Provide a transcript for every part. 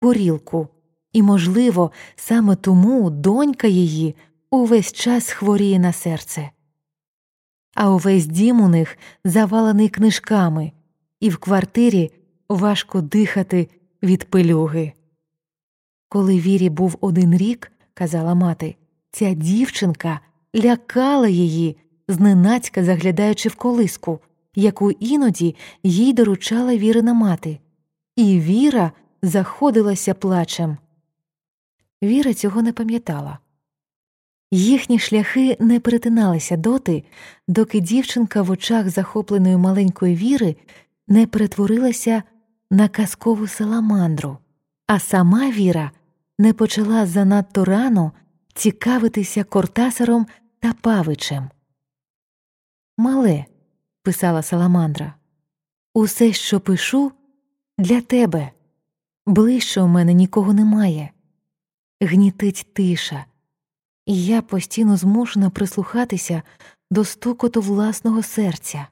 горілку, і, можливо, саме тому донька її увесь час хворіє на серце. А увесь дім у них завалений книжками, і в квартирі важко дихати від пилюги. Коли Вірі був один рік, казала мати, ця дівчинка лякала її, зненацька заглядаючи в колиску, яку іноді їй доручала Вірина мати, і Віра заходилася плачем. Віра цього не пам'ятала. Їхні шляхи не перетиналися доти, доки дівчинка в очах захопленої маленької віри не перетворилася на казкову саламандру, а сама Віра не почала занадто рано цікавитися Кортасаром та Павичем. Мале, писала Саламандра, усе, що пишу, для тебе. Ближче у мене нікого немає. Гнітить тиша, і я постійно змушена прислухатися до стукоту власного серця.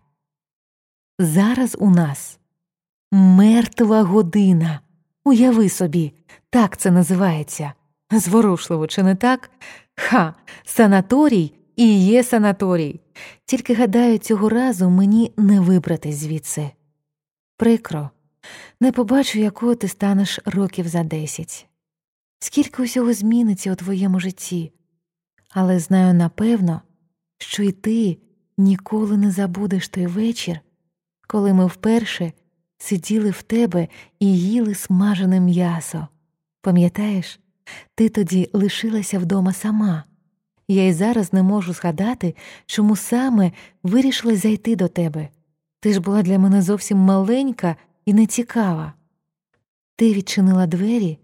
Зараз у нас мертва година. Уяви собі, так це називається. Зворушливо, чи не так? Ха, санаторій і є санаторій. Тільки гадаю, цього разу мені не вибрати звідси. Прикро, не побачу, якою ти станеш років за десять. Скільки усього зміниться у твоєму житті, але знаю напевно, що й ти ніколи не забудеш той вечір, коли ми вперше сиділи в тебе і їли смажене м'ясо. Пам'ятаєш, ти тоді лишилася вдома сама. Я й зараз не можу згадати, чому саме вирішила зайти до тебе. Ти ж була для мене зовсім маленька і нецікава. Ти відчинила двері,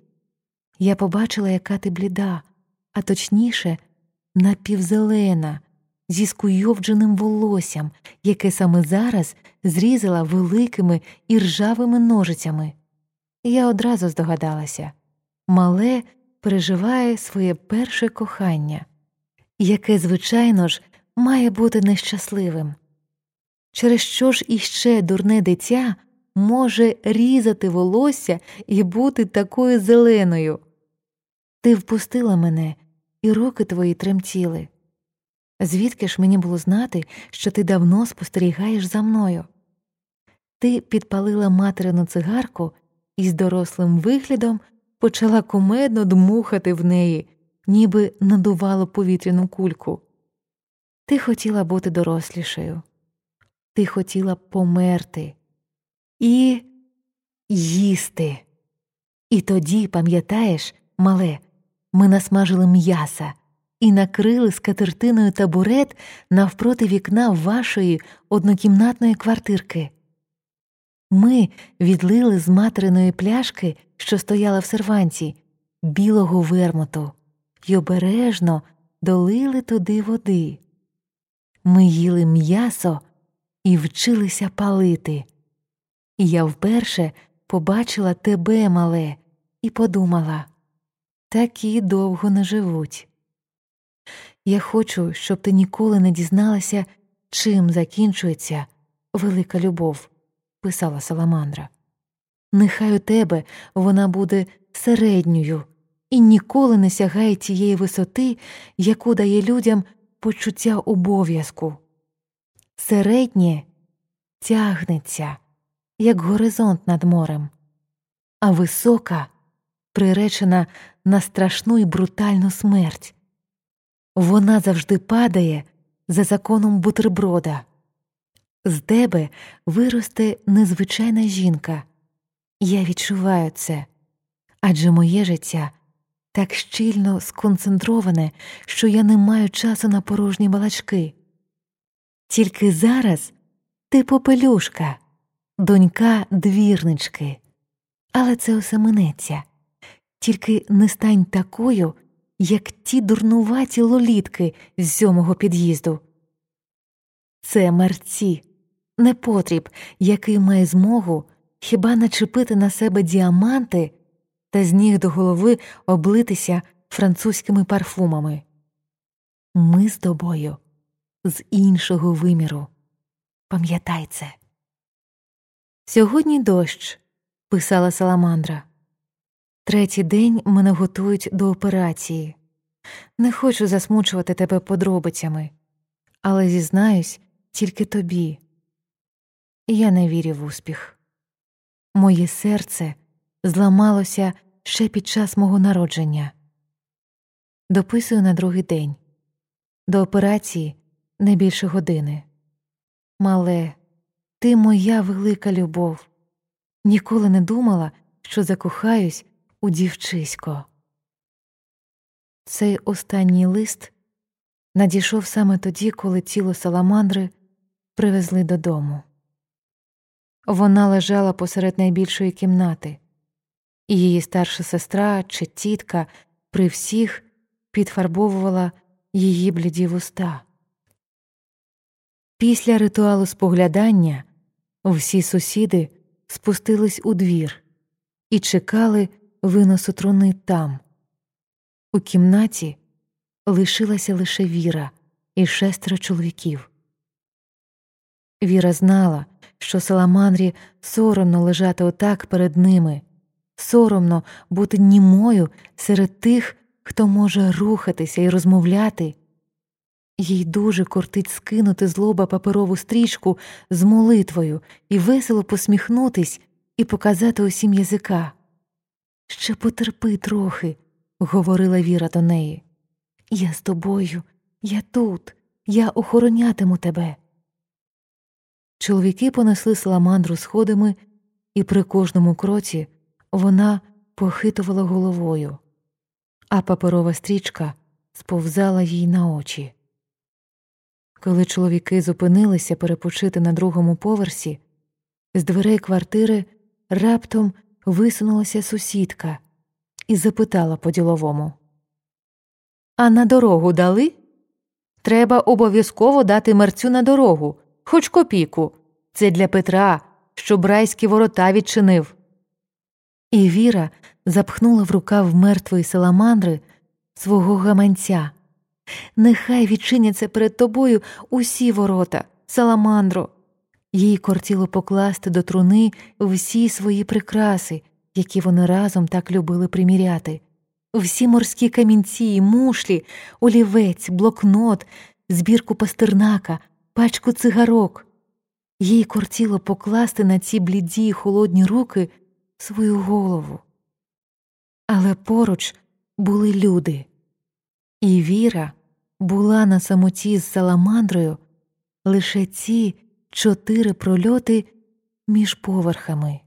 я побачила, яка ти бліда, а точніше, напівзелена, зі скуйовдженим волоссям, яке саме зараз зрізала великими і ржавими ножицями. Я одразу здогадалася мале переживає своє перше кохання, яке, звичайно ж, має бути нещасливим. Через що ж іще дурне дитя може різати волосся і бути такою зеленою? Ти впустила мене, і руки твої тремтіли. Звідки ж мені було знати, що ти давно спостерігаєш за мною? Ти підпалила материну цигарку і з дорослим виглядом почала кумедно дмухати в неї, ніби надувало повітряну кульку. Ти хотіла бути дорослішою, ти хотіла померти і їсти. І тоді, пам'ятаєш, мале, ми насмажили м'яса і накрили скатертиною табурет навпроти вікна вашої однокімнатної квартирки. Ми відлили з материної пляшки, що стояла в серванті, білого вермуту, й обережно долили туди води. Ми їли м'ясо і вчилися палити. І я вперше побачила тебе, мале, і подумала такі довго не живуть. Я хочу, щоб ти ніколи не дізналася, чим закінчується велика любов, писала Саламандра. Нехай у тебе вона буде середньою і ніколи не сягає тієї висоти, яку дає людям почуття обов'язку. Середнє тягнеться, як горизонт над морем, а висока приречена на страшну і брутальну смерть. Вона завжди падає за законом бутерброда. З тебе виросте незвичайна жінка. Я відчуваю це, адже моє життя так щільно сконцентроване, що я не маю часу на порожні балачки. Тільки зараз ти попелюшка, донька двірнички, але це усе минеться. Тільки не стань такою, як ті дурнуваті лолітки з сьомого під'їзду. Це мерці, непотріб, який має змогу хіба начепити на себе діаманти та з ніг до голови облитися французькими парфумами. Ми з тобою з іншого виміру. Пам'ятай це. Сьогодні дощ, писала Саламандра. Третій день мене готують до операції. Не хочу засмучувати тебе подробицями, але зізнаюсь тільки тобі. Я не вірю в успіх. Моє серце зламалося ще під час мого народження. Дописую на другий день. До операції не більше години. Мале, ти моя велика любов. Ніколи не думала, що закохаюсь у дівчисько. Цей останній лист надійшов саме тоді, коли тіло саламандри привезли додому. Вона лежала посеред найбільшої кімнати, і її старша сестра чи тітка при всіх підфарбовувала її бліді вуста. Після ритуалу споглядання всі сусіди спустились у двір і чекали виносу труни там. У кімнаті лишилася лише Віра і шестеро чоловіків. Віра знала, що Саламандрі соромно лежати отак перед ними, соромно бути німою серед тих, хто може рухатися і розмовляти. Їй дуже кортить скинути з лоба паперову стрічку з молитвою і весело посміхнутись і показати усім язика. Ще потерпи трохи, говорила Віра до неї. Я з тобою, я тут, я охоронятиму тебе. Чоловіки понесли саламандру сходами, і при кожному кроці вона похитувала головою, а паперова стрічка сповзала їй на очі. Коли чоловіки зупинилися перепочити на другому поверсі, з дверей квартири раптом висунулася сусідка і запитала по діловому А на дорогу дали? Треба обов'язково дати мерцю на дорогу, хоч копійку. Це для Петра, щоб райські ворота відчинив. І Віра запхнула в рукав мертвої саламандри свого гаманця. Нехай відчиняться перед тобою усі ворота, саламандро. Їй кортіло покласти до труни всі свої прикраси, які вони разом так любили приміряти, всі морські камінці, мушлі, олівець, блокнот, збірку пастернака, пачку цигарок. Їй кортіло покласти на ці бліді й холодні руки свою голову. Але поруч були люди, і Віра була на самоті з саламандрою лише ці чотири прольоти між поверхами.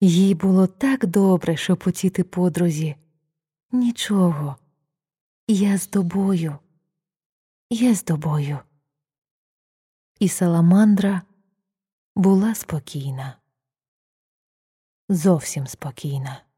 Їй було так добре шепотіти подрузі. Нічого, я з тобою, я з тобою. І саламандра була спокійна, зовсім спокійна.